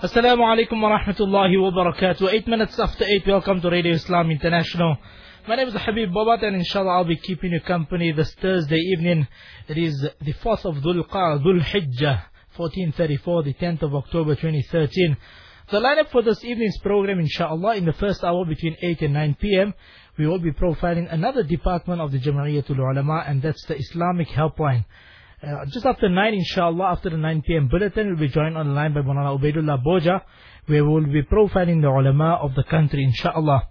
Assalamu alaikum wa rahmatullahi wa barakatuh. Eight minutes after eight, welcome to Radio Islam International. My name is Habib Babat and inshallah I'll be keeping you company this Thursday evening. It is the 4th of Dhul Dhul Hijjah, 1434, the 10th of October 2013. The lineup for this evening's program, inshallah, in the first hour between 8 and 9 p.m., we will be profiling another department of the Jama'iyyatul Ulama and that's the Islamic Helpline. Uh, just after 9, inshallah, after the 9 p.m. bulletin, we'll be joined online by Mulana Ubaidullah Boja, where we will be profiling the ulama of the country, inshallah.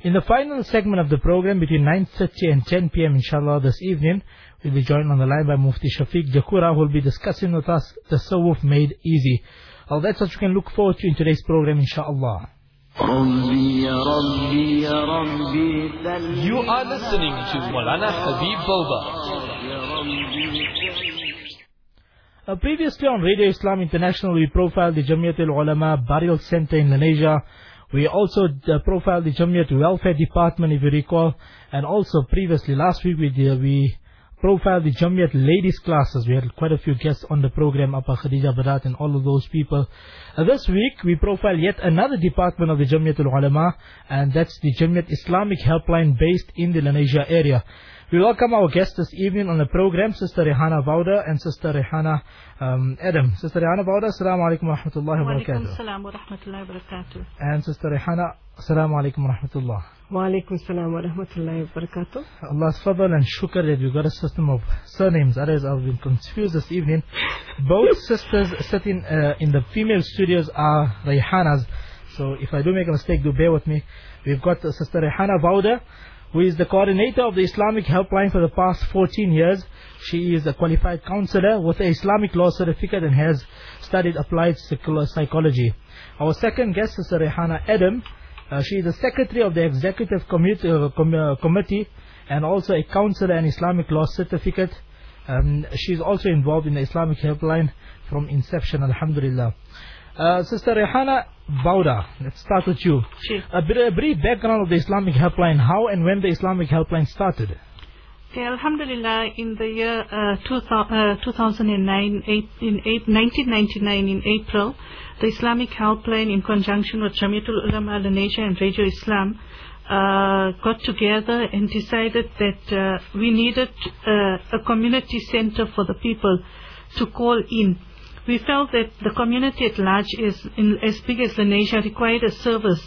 In the final segment of the program, between 9.30 and 10 p.m., inshallah, this evening, we'll be joined on the line by Mufti Shafiq Jakhura, who will be discussing with us the Sawuf Made Easy. Well, that's what you can look forward to in today's program, inshallah. You are listening to Malana Habib Boba. Uh, previously on Radio Islam International, we profiled the Jamiat al-Ulama Burial Center in Lenasia. We also uh, profiled the Jamiat Welfare Department, if you recall. And also previously, last week, we, did, we profiled the Jamiat Ladies classes. We had quite a few guests on the program, Apa Khadija Barat and all of those people. Uh, this week, we profile yet another department of the Jamiat al-Ulama, and that's the Jamiat Islamic Helpline based in the Lenasia area. We welcome our guests this evening on the program, Sister Rehana Vauda and Sister Rehana um, Adam. Sister Rehana Vauda, Assalamu alaikum wa rahmatullahi wa barakatuh. Assalamu wa rahmatullahi wa barakatuh. And Sister Rehana, Assalamu alaikum wa rahmatullah. Wa alaikum salam wa rahmatullahi wa barakatuh. Allah's fadl and shukr that we've got a system of surnames. Otherwise, I've been confused this evening. Both sisters sitting uh, in the female studios are Rehanas. So if I do make a mistake, do bear with me. We've got uh, Sister Rehana Vauda who is the coordinator of the Islamic Helpline for the past 14 years. She is a qualified counselor with an Islamic law certificate and has studied applied psychology. Our second guest is Rehana Adam. Uh, she is the secretary of the executive committee, uh, com uh, committee and also a counselor and Islamic law certificate. Um, she is also involved in the Islamic Helpline from inception, alhamdulillah. Uh, Sister Rehana Vauda, let's start with you. Sure. A, bit, a brief background of the Islamic Helpline, how and when the Islamic Helpline started. Okay, Alhamdulillah, in the year uh, 2000, uh, 2009, eight, in eight, 1999 in April, the Islamic Helpline in conjunction with Jamiatul Ulama Lenasia and Radio Islam uh, got together and decided that uh, we needed uh, a community center for the people to call in we felt that the community at large is in, as big as the nation required a service.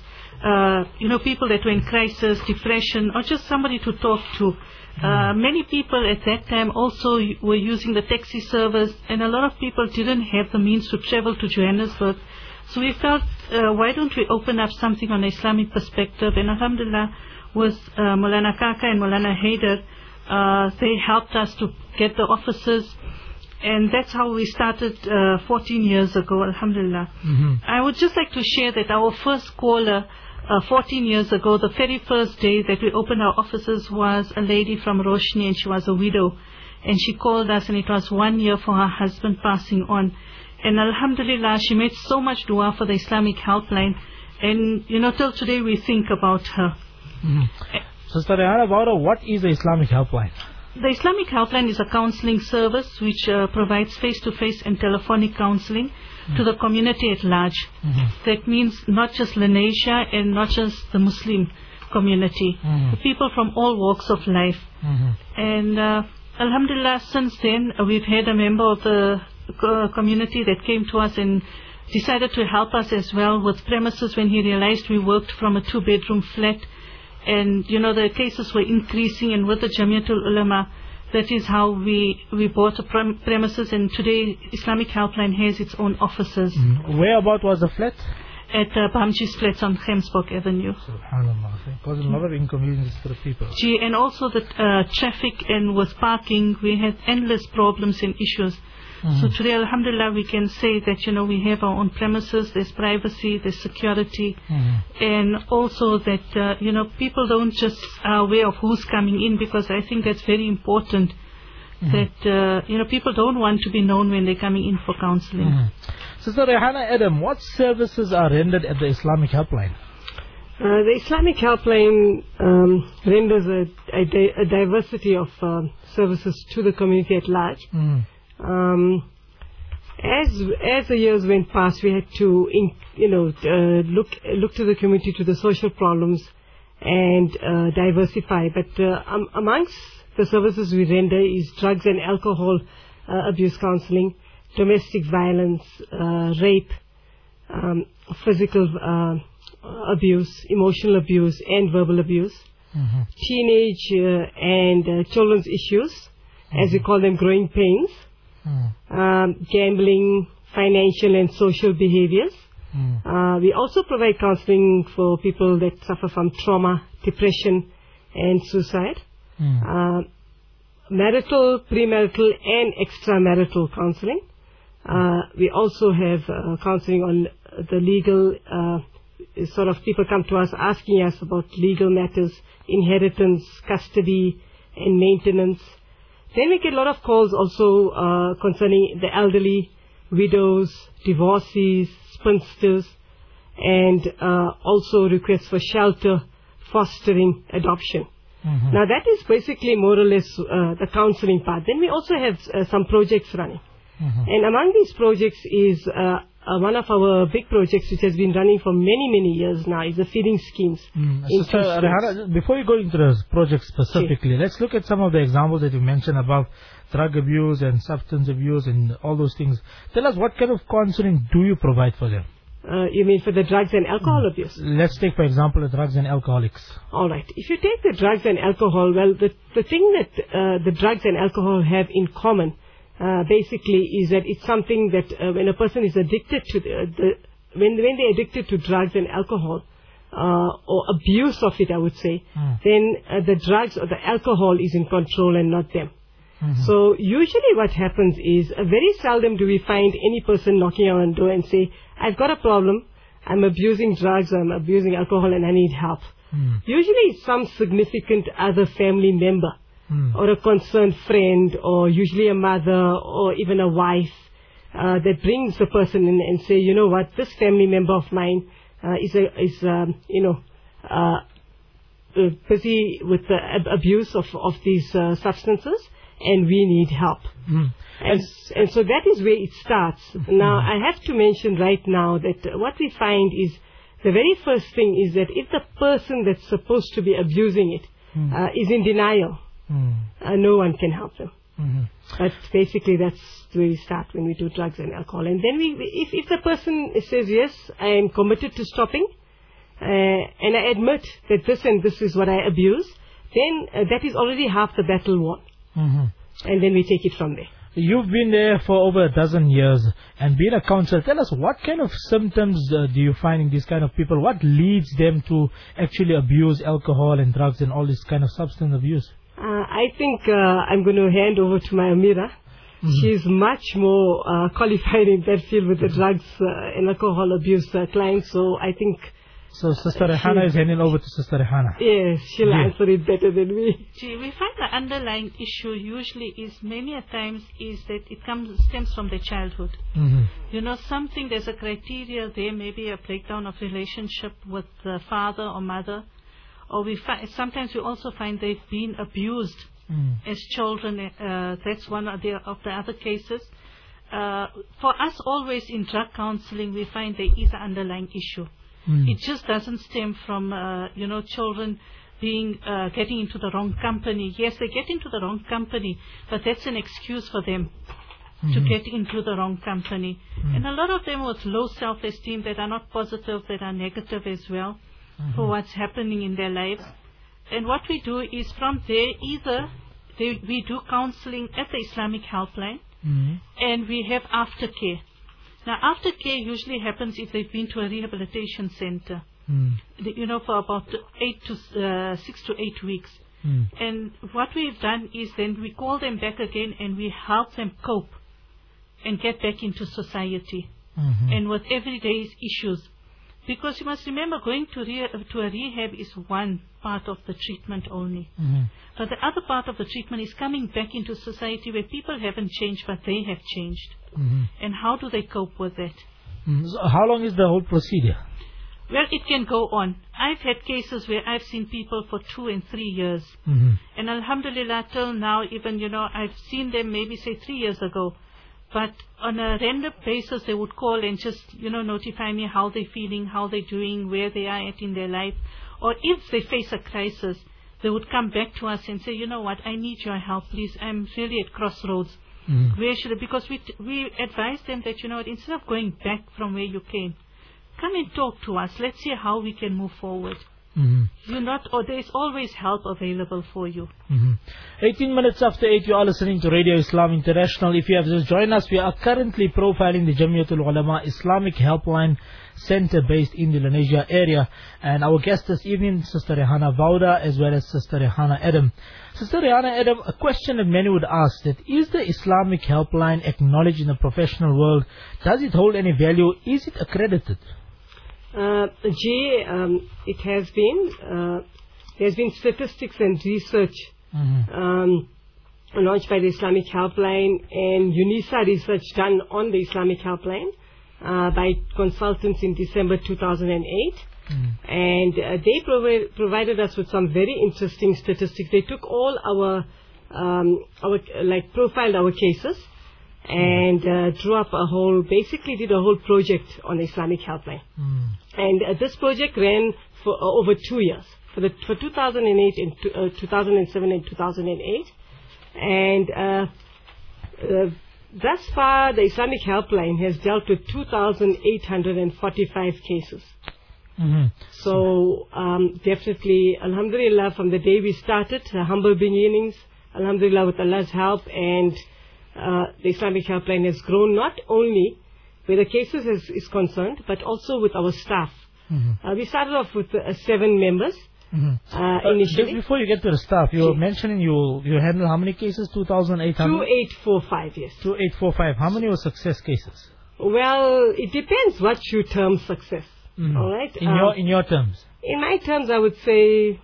Uh, you know, people that were in crisis, depression, or just somebody to talk to. Uh, many people at that time also were using the taxi service, and a lot of people didn't have the means to travel to Johannesburg. So we felt, uh, why don't we open up something on an Islamic perspective? And Alhamdulillah, was uh, Mulana Kaka and Mulana Haider, uh, they helped us to get the offices and that's how we started uh, 14 years ago, Alhamdulillah. Mm-hmm. I would just like to share that our first caller uh, 14 years ago, the very first day that we opened our offices was a lady from Roshnee and she was a widow. And she called us and it was one year for her husband passing on. And Alhamdulillah, she made so much dua for the Islamic helpline. And, you know, till today we think about her. Mm-hmm. Sister Vauda, what is the Islamic Helpline? The Islamic Helpline is a counseling service which uh, provides face-to-face and telephonic counseling mm. to the community at large. Mm-hmm. That means not just Lenasia and not just the Muslim community, mm-hmm. people from all walks of life. Mm-hmm. And uh, Alhamdulillah, since then uh, we've had a member of the uh, community that came to us and decided to help us as well with premises when he realized we worked from a two-bedroom flat and you know the cases were increasing and with the Jamiatul Ulama that is how we we bought a prem premises and today Islamic Helpline has its own offices. Mm. Where about was the flat? At uh, Bamji's flats on Gemsbok Avenue. Subhanallah. It caused a lot of inconvenience for the people. Gee, and also the uh, traffic and with parking, we had endless problems and issues. Mm-hmm. So today, Alhamdulillah, we can say that, you know, we have our own premises, there's privacy, there's security, mm-hmm. and also that, uh, you know, people don't just are aware of who's coming in because I think that's very important. Mm-hmm. That, uh, you know, people don't want to be known when they're coming in for counseling. Mm-hmm. Sister Rehana Adam, what services are rendered at the Islamic Helpline? Uh, the Islamic Helpline um, renders a, a, di a, diversity of uh, services to the community at large. Mm. Um, as as the years went past, we had to, in, you know, uh, look look to the community, to the social problems, and uh, diversify. But uh, um, amongst the services we render is drugs and alcohol uh, abuse counseling, domestic violence, uh, rape, um, physical uh, abuse, emotional abuse, and verbal abuse, teenage uh, and uh, children's issues, as we call them, growing pains, um, gambling, financial and social behaviors. Uh, we also provide counseling for people that suffer from trauma, depression, and suicide. Uh, marital, premarital, and extramarital counseling. Uh, we also have uh, counseling on the legal, uh, sort of people come to us asking us about legal matters, inheritance, custody, and maintenance. Then we get a lot of calls also uh, concerning the elderly, widows, divorcees, spinsters, and uh, also requests for shelter, fostering, adoption. Now that is basically more or less uh, the counseling part. Then we also have uh, some projects running. And among these projects is uh, one of our big projects which has been running for many, many years now is the feeding schemes. in Sister two states. Before you go into the project specifically, let's look at some of the examples that you mentioned above drug abuse and substance abuse and all those things. Tell us what kind of counseling do you provide for them? Uh, you mean for the drugs and alcohol abuse? Let's take, for example, the drugs and alcoholics. All right. If you take the drugs and alcohol, well, the, the thing that uh, the drugs and alcohol have in common, uh, basically, is that it's something that uh, when a person is addicted to the, the when when they're addicted to drugs and alcohol, uh, or abuse of it, I would say, then uh, the drugs or the alcohol is in control and not them. So usually what happens is uh, very seldom do we find any person knocking on a door and say, I've got a problem, I'm abusing drugs, I'm abusing alcohol and I need help. Usually it's some significant other family member or a concerned friend or usually a mother or even a wife uh, that brings the person in and say, you know what, this family member of mine uh, is, a, is um, you know, uh, uh, busy with the ab- abuse of, of these uh, substances and we need help. And, and so that is where it starts. Now, I have to mention right now that what we find is the very first thing is that if the person that's supposed to be abusing it uh, is in denial, uh, no one can help them. But basically, that's where we start when we do drugs and alcohol. And then we, if, if the person says, yes, I am committed to stopping, uh, and I admit that this and this is what I abuse, then uh, that is already half the battle won. And then we take it from there. You've been there for over a dozen years and been a counselor. Tell us what kind of symptoms uh, do you find in these kind of people? What leads them to actually abuse alcohol and drugs and all this kind of substance abuse? Uh, I think uh, I'm going to hand over to my Amira. She's much more uh, qualified in that field with the drugs uh, and alcohol abuse uh, clients. So I think, So Sister Rehana is handing over to Sister Rehana. yes, she'll Yeah. answer it better than me. Gee, we find the underlying issue usually is many a times is that it comes stems from the childhood. Mhm. You know, something there's a criteria there, maybe a breakdown of relationship with the father or mother, or we find sometimes we also find they've been abused Mm. as children. Uh, that's one of the of the other cases. Uh, for us, always in drug counseling, we find there is an underlying issue. Mm. It just doesn't stem from uh, you know children being uh, getting into the wrong company. Yes, they get into the wrong company, but that's an excuse for them to get into the wrong company. And a lot of them with low self-esteem that are not positive, that are negative as well for what's happening in their lives. And what we do is from there either they, we do counseling at the Islamic helpline Mhm. and we have aftercare. Now aftercare usually happens if they've been to a rehabilitation center, Mm. you know, for about eight to uh, six to eight weeks. Mm. And what we've done is then we call them back again and we help them cope and get back into society Mhm. and with everyday issues. Because you must remember, going to, re- to a rehab is one part of the treatment only. Mhm. But the other part of the treatment is coming back into society where people haven't changed, but they have changed. Mhm. And how do they cope with that? Mm. So how long is the whole procedure? Well, it can go on. I've had cases where I've seen people for two and three years. Mhm. And Alhamdulillah, till now, even, you know, I've seen them maybe say three years ago. But on a random basis they would call and just, you know, notify me how they're feeling, how they're doing, where they are at in their life. Or if they face a crisis, they would come back to us and say, you know what, I need your help, please. I'm really at crossroads. Mm. Where should I, because we, t- we advise them that, you know what, instead of going back from where you came, come and talk to us. Let's see how we can move forward. Mhm. You're not, or there's always help available for you. Mhm. 18 minutes after 8, you are listening to Radio Islam International. If you have just joined us, we are currently profiling the Jamiatul Ulama Islamic Helpline Center based in the Lenasia area. And our guest this evening, Sister Rehana Vauda, as well as Sister Rehana Adam. Sister Rehana Adam, a question that many would ask that is the Islamic Helpline acknowledged in the professional world? Does it hold any value? Is it accredited? Uh, G, um, it has been, uh, there's been statistics and research Mhm. um, launched by the Islamic Helpline and UNISA research done on the Islamic Helpline uh, by consultants in December 2008. Mm. And uh, they provi- provided us with some very interesting statistics. They took all our, um, our like profiled our cases and uh, drew up a whole, basically did a whole project on Islamic Helpline. Mm. And uh, this project ran for uh, over two years, for, the, for 2008 and two- uh, 2007 and 2008. And uh, uh, thus far, the Islamic Helpline has dealt with 2,845 cases. Mhm. So um, definitely, Alhamdulillah, from the day we started, uh, humble beginnings, Alhamdulillah, with Allah's help, and uh, the Islamic Helpline has grown not only where the cases is, is concerned, but also with our staff. Mhm. Uh, we started off with uh, seven members Mhm. uh, Uh, initially. before you get to the staff, you were mentioning you you handle how many cases? 2,800? 2845, yes. 2845. How many were success cases? Well, it depends what you term success. Mhm. All right. In Um, your in your terms. In my terms, I would say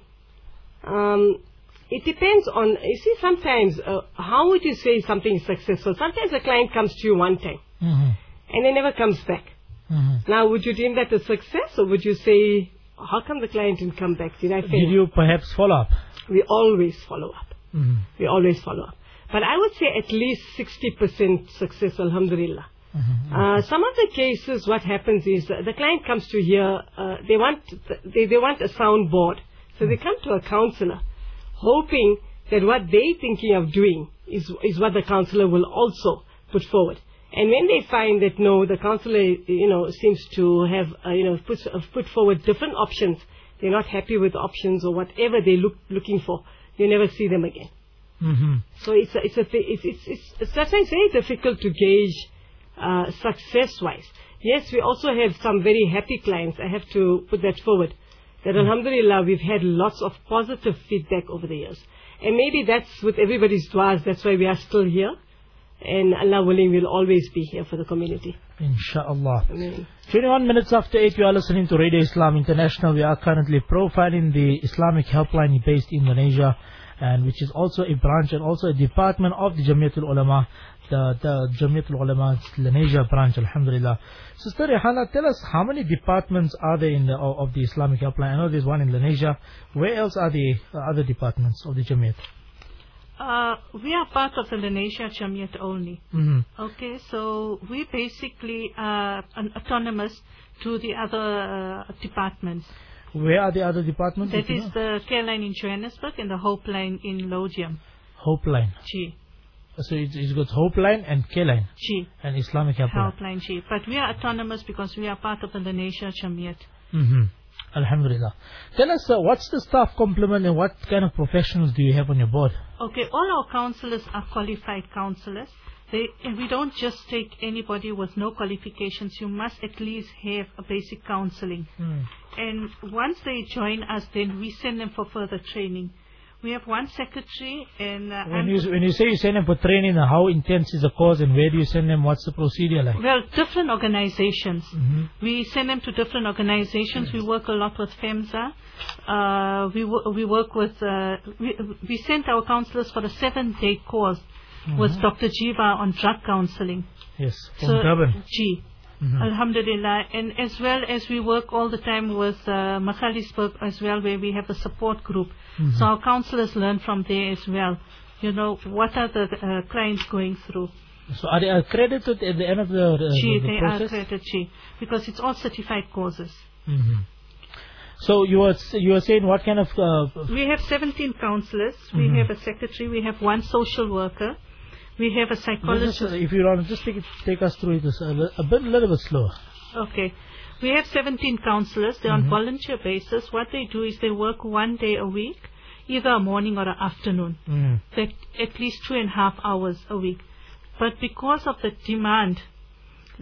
um, it depends on. You see, sometimes uh, how would you say something is successful? Sometimes a client comes to you one time Mhm. and then never comes back. Mhm. Now, would you deem that a success, or would you say, how come the client didn't come back? Did I fail? Did you perhaps follow up? We always follow up. Mhm. We always follow up. But I would say at least 60% success, alhamdulillah. Mhm. Uh, some of the cases, what happens is uh, the client comes to here, uh, they want they, they want a sound board, so they come to a counselor, hoping that what they're thinking of doing is is what the counselor will also put forward. And when they find that no, the counselor you know seems to have uh, you know put uh, put forward different options, they're not happy with the options or whatever they look looking for, you never see them again. Mhm. So it's a, it's a it's it's it's, sometimes very difficult to gauge uh, success wise. Yes, we also have some very happy clients. I have to put that forward. That Alhamdulillah we've had lots of positive feedback over the years, and maybe that's with everybody's duas. That's why we are still here, and Allah willing, we'll always be here for the community. Inshallah. Amen. 21 minutes after 8, you are listening to Radio Islam International. We are currently profiling the Islamic helpline based in Lenasia, and which is also a branch and also a department of the Jamiatul Ulama, the, the Jamiatul Ulama Lenasia branch, Alhamdulillah. Sister Rehana, tell us how many departments are there in the, of the Islamic helpline? I know there's one in Lenasia. Where else are the uh, other departments of the Jamiat? Uh, we are part of the Lenasia Jamiat only. hmm Okay, so we basically are an autonomous to the other uh, departments. Where are the other departments? That is know? the care line in Johannesburg and the Hope line in Laudium. Hope Line. G. So it's, it's got Hope Line and K Line and Islamic helpline. Helpline G. But we are autonomous because we are part of the Lenasia Jamiat. Mm-hmm. Alhamdulillah. Tell us, uh, what's the staff complement and what kind of professionals do you have on your board? Okay, all our counselors are qualified counselors. They, and we don't just take anybody with no qualifications. You must at least have a basic counseling. And once they join us, then we send them for further training. We have one secretary and uh, When you, when you say you send them for training, uh, how intense is the course and where do you send them? What's the procedure like? well, different organizations. hmm We send them to different organizations. We work a lot with FAMSA. Uh, we, we work with, uh, we, we sent our counselors for a seven-day course with Dr. Jiva on drug counseling. Yes, from Durban. G. Mhm. Alhamdulillah. And as well as we work all the time with uh, Makhalisburg as well, where we have a support group. So our counselors learn from there as well. You know, what are the uh, clients going through? So are they accredited at the end of the, the, G, the they are accredited because it's all certified courses. Mhm. So you were s- you were saying what kind of uh, We have 17 counselors. We have a secretary. We have one social worker. We have a psychologist. if you want just take it, take us through this a, a bit little bit slower. Okay. We have 17 counselors. They're Mhm. on volunteer basis. What they do is they work one day a week, either a morning or an afternoon. Mm. They at least two and a half hours a week. But because of the demand,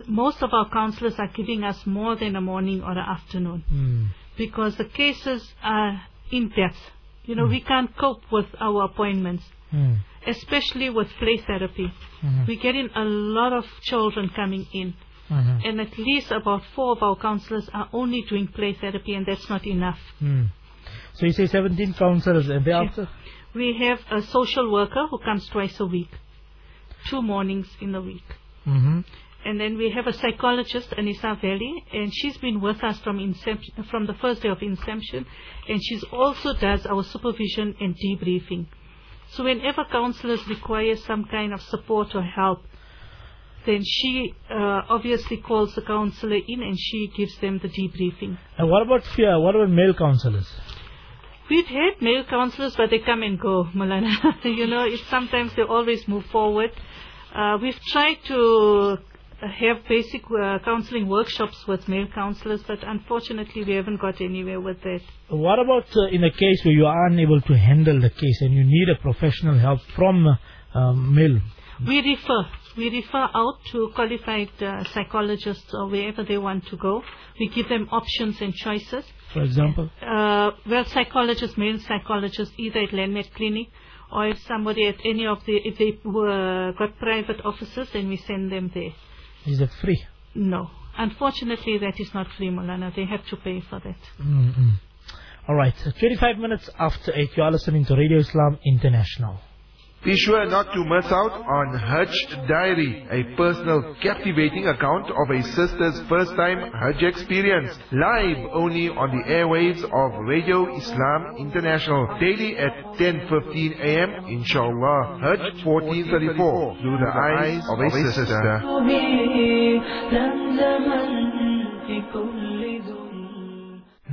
most of our counselors are giving us more than a morning or an afternoon Mm. because the cases are in depth. You know, we can't cope with our appointments, Mm. especially with play therapy. Mhm. We get in a lot of children coming in, Mhm. and at least about four of our counselors are only doing play therapy, and that's not enough. Mm. So you say 17 counselors and thereafter? We have a social worker who comes twice a week, two mornings in a week. Mm-hmm. And then we have a psychologist, Anissa Valley, and she's been with us from inception, from the first day of inception, and she's also does our supervision and debriefing. So whenever counselors require some kind of support or help, then she uh, obviously calls the counselor in and she gives them the debriefing. And what about fear? What about male counselors? We've had male counselors, but they come and go, Malana. you know, it's sometimes they always move forward. Uh, we've tried to have basic uh, counseling workshops with male counselors, but unfortunately we haven't got anywhere with that. What about uh, in a case where you are unable to handle the case and you need a professional help from uh, um, male? We refer. We refer out to qualified uh, psychologists or wherever they want to go. We give them options and choices. For example? Uh, well, psychologists, male psychologists, either at Lenmed Clinic or if somebody at any of the, if they were, got private offices, then we send them there. Is it free? No. Unfortunately, that is not free, Molana. They have to pay for that. Mm-mm. All right. uh, 25 minutes after 8, you are listening to Radio Islam International. Be sure not to miss out on Hajj Diary, a personal captivating account of a sister's first time Hajj experience. Live only on the airwaves of Radio Islam International. Daily at 10.15 am, inshallah. Hajj 1434, through the eyes of a sister.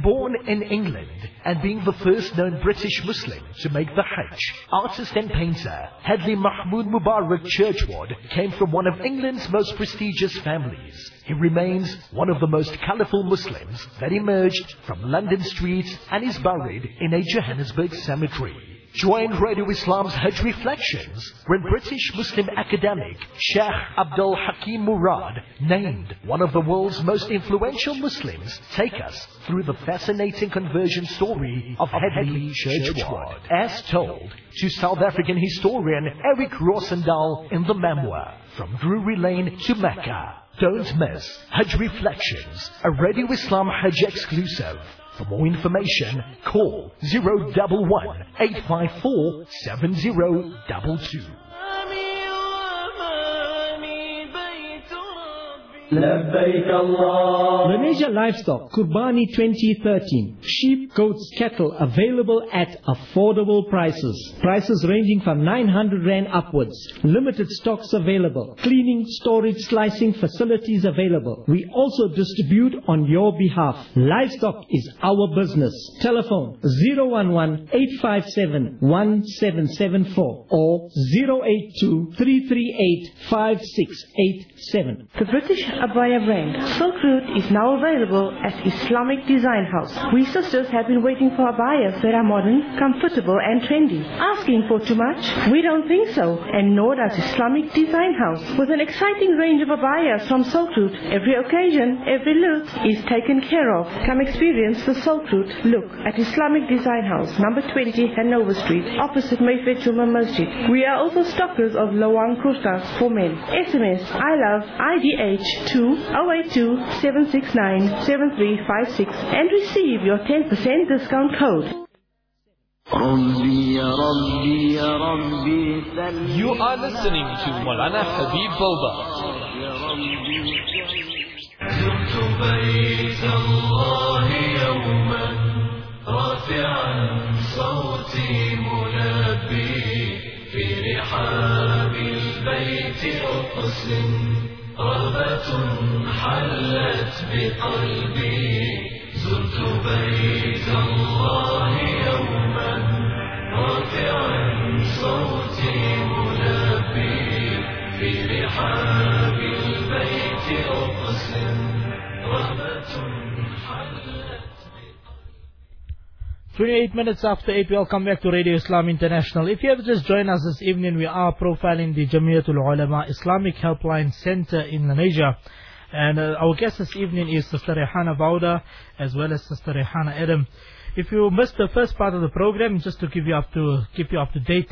Born in England and being the first known British Muslim to make the Hajj, artist and painter Hedley Mahmoud Mubarak Churchward came from one of England's most prestigious families. He remains one of the most colourful Muslims that emerged from London streets and is buried in a Johannesburg cemetery. Join Radio Islam's Hajj Reflections when British Muslim academic Sheikh Abdul Hakim Murad, named one of the world's most influential Muslims, take us through the fascinating conversion story of Hedley Churchward, as told to South African historian Eric Rosenthal in the memoir From Drury Lane to Mecca. Don't miss Hajj Reflections, a Radio Islam Hajj exclusive. For more information, call 011 854 7022. Lenasia Livestock Kurbani 2013. Sheep, goats, cattle available at affordable prices. Prices ranging from 900 Rand upwards. Limited stocks available. Cleaning, storage, slicing facilities available. We also distribute on your behalf. Livestock is our business. Telephone 011 857 1774 or 082 338 5687. The British Abaya brand, Silk Root, is now available as Islamic Design House. We sisters have been waiting for abayas that are modern, comfortable and trendy. Asking for too much? We don't think so, and nor does Islamic Design House. With an exciting range of abayas from Silk Root, every occasion, every look is taken care of. Come experience the Silk Root look at Islamic Design House, number 20 Hanover Street, opposite Mayfair Juma Masjid. We are also stockers of Lawang Kurtas for men. SMS I love IDH to 082 769 7356 and receive your 10% discount code. You are listening to Molana Habib Boba. زرت بيت الله يوما رافعا صوتي ملبي في رحاب البيت البيت أقسم رغبة حلت بقلبي زرت بيت الله 28 minutes after 8, welcome back to Radio Islam International. If you have just joined us this evening, we are profiling the Jamiatul Ulama Islamic Helpline Center in Lenasia. And uh, our guest this evening is Sister Rehana Vauda as well as Sister Rehana Adam. If you missed the first part of the program, just to keep you up to keep you up to date,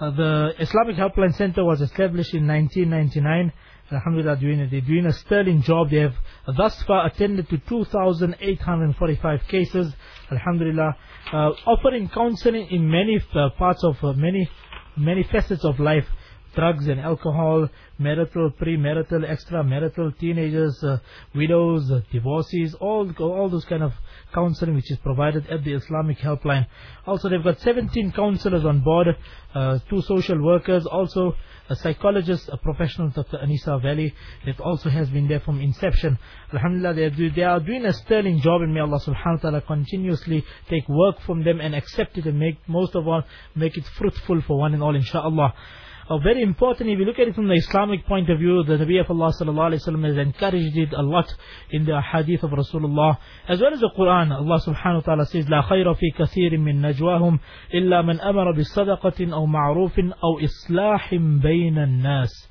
uh, the Islamic Helpline Center was established in 1999. Alhamdulillah, doing, they're doing a sterling job. They have thus far attended to 2,845 cases. Alhamdulillah, uh, offering counseling in many uh, parts of uh, many many facets of life drugs and alcohol, marital, premarital, extramarital, teenagers, uh, widows, uh, divorcees, all all those kind of counseling which is provided at the Islamic Helpline. Also, they've got 17 counselors on board, uh, two social workers, also a psychologist, a professional, Dr. Anisa Valley, that also has been there from inception. Alhamdulillah, they are, do, they are doing a sterling job and may Allah subhanahu wa ta'ala continuously take work from them and accept it and make, most of all, make it fruitful for one and all, inshaAllah Uh, very important, if you look at it from the Islamic point of view, the Nabi of Allah sallallahu alayhi wa sallam has encouraged it a lot in the hadith of Rasulullah, as well as the Quran. Allah subhanahu wa ta'ala says, لا خير في كثير من نجواهم إلا من أمر بصدقة أو معروف أو إصلاح بين الناس.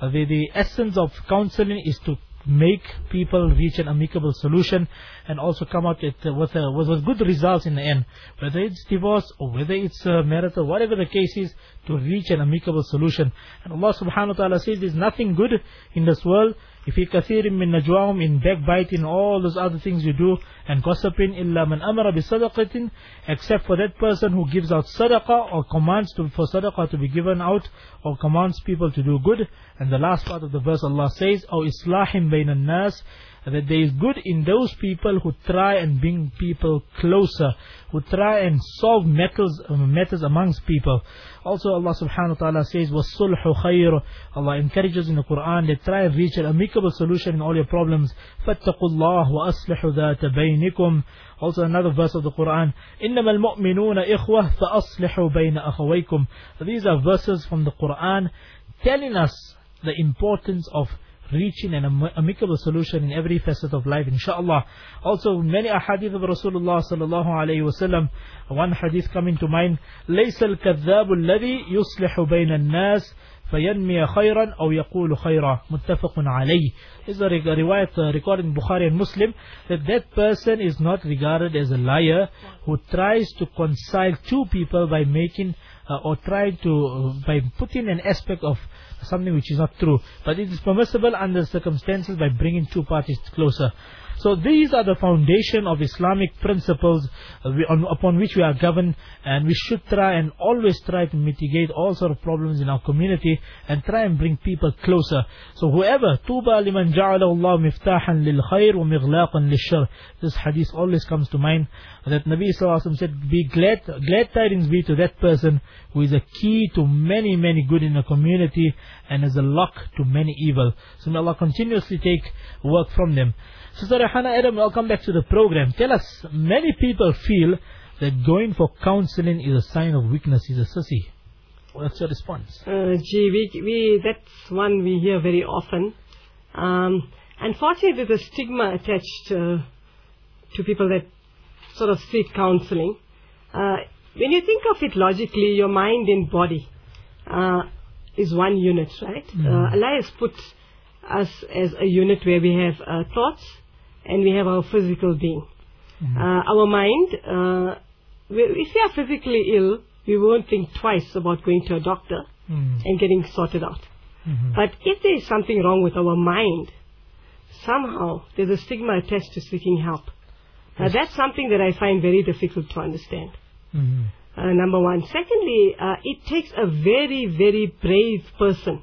Uh, the, the essence of counseling is to make people reach an amicable solution and also come out with, with, uh, with, good results in the end. Whether it's divorce or whether it's uh, marital, whatever the case is, to reach an amicable solution. And Allah subhanahu wa ta'ala says there's nothing good in this world. If you kathirim min najwahum in backbiting, all those other things you do, and gossiping, man amara bi sadaqatin, except for that person who gives out sadaqah or commands to, for sadaqah to be given out or commands people to do good. And the last part of the verse Allah says, or islahim bainan nas, that there is good in those people who try and bring people closer, who try and solve matters, matters amongst people. Also Allah subhanahu wa ta'ala says, وَالصُّلْحُ خَيْرٌ Allah encourages in the Quran that try and reach an amicable solution in all your problems. فَاتَّقُوا اللَّهِ وَأَصْلِحُوا ذَاتَ بَيْنِكُمْ Also another verse of the Quran, إِنَّمَا الْمُؤْمِنُونَ إِخْوَةً فَأَصْلِحُوا بَيْنَ أَخَوَيْكُمْ These are verses from the Quran telling us the importance of reaching an am- amicable solution in every facet of life, inshallah. Also, many ahadith of Rasulullah sallallahu alayhi wasallam, one hadith coming to mind, ليس الكذاب الذي يصلح بين الناس فينمي خيرا أو يقول خيرا متفق عليه is a reg- riwayat uh, recorded in Bukhari and Muslim that that person is not regarded as a liar who tries to reconcile two people by making uh, or try to uh, by putting an aspect of something which is not true. But it is permissible under circumstances by bringing two parties closer. So these are the foundation of Islamic principles upon which we are governed and we should try and always try to mitigate all sort of problems in our community and try and bring people closer. So whoever, Allah miftahan lil khair wa mighlaqan lil shar. This hadith always comes to mind that Nabi Sallallahu said, be glad, glad tidings be to that person who is a key to many, many good in the community and is a lock to many evil. So may Allah continuously take work from them. Sister Rehana Adam, welcome back to the program. Tell us, many people feel that going for counseling is a sign of weakness, is a sissy. What's your response? Uh, gee, we, we, that's one we hear very often. Um, unfortunately, there's a stigma attached uh, to people that sort of seek counseling. Uh, when you think of it logically, your mind and body uh, is one unit, right? Mm. Uh, Allah has put us as a unit where we have uh, thoughts and we have our physical being. Mm-hmm. Uh, our mind, uh, if we are physically ill, we won't think twice about going to a doctor Mm. and getting sorted out. Mhm. But if there is something wrong with our mind, somehow there's a stigma attached to seeking help. Now Yes. that's something that I find very difficult to understand. Mhm. Uh, number one. Secondly, uh, it takes a very, very brave person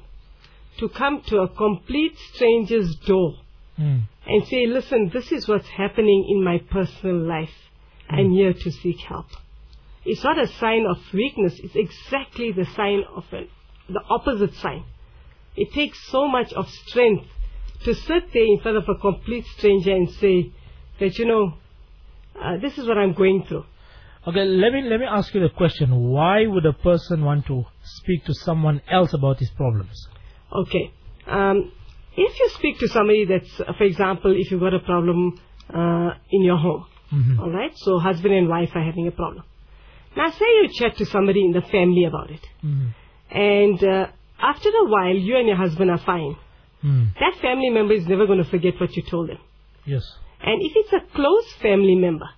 to come to a complete stranger's door Mm. And say, listen, this is what's happening in my personal life. I'm here to seek help. It's not a sign of weakness, it's exactly the sign of an, the opposite sign. it takes so much of strength to sit there in front of a complete stranger and say that, you know, uh, this is what I'm going through. Okay, let me let me ask you the question. Why would a person want to speak to someone else about his problems? Okay. Um, if you speak to somebody that's, uh, for example, if you've got a problem uh, in your home, Mhm. all right, so husband and wife are having a problem. Now, say you chat to somebody in the family about it, Mhm. and uh, after a while, you and your husband are fine. Mm. That family member is never going to forget what you told them. Yes. And if it's a close family member,